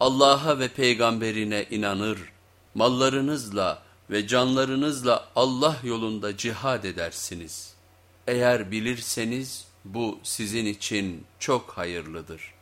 Allah'a ve peygamberine inanır, mallarınızla ve canlarınızla Allah yolunda cihad edersiniz. Eğer bilirseniz bu sizin için çok hayırlıdır.''